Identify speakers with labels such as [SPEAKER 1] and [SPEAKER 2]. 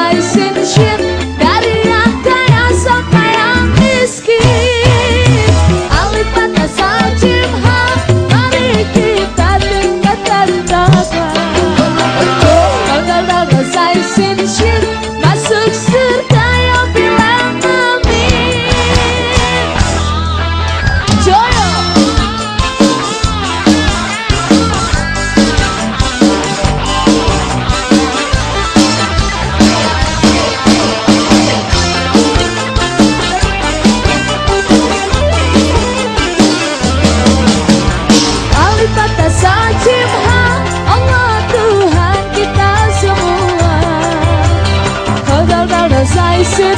[SPEAKER 1] I say